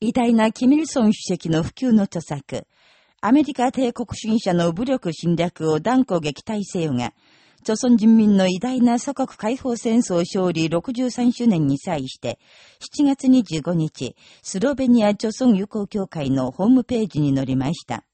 偉大なキミルソン主席の普及の著作、アメリカ帝国主義者の武力侵略を断固撃退せよが、朝鮮人民の偉大な祖国解放戦争勝利63周年に際して、7月25日、スロベニア朝鮮友好協会のホームページに載りました。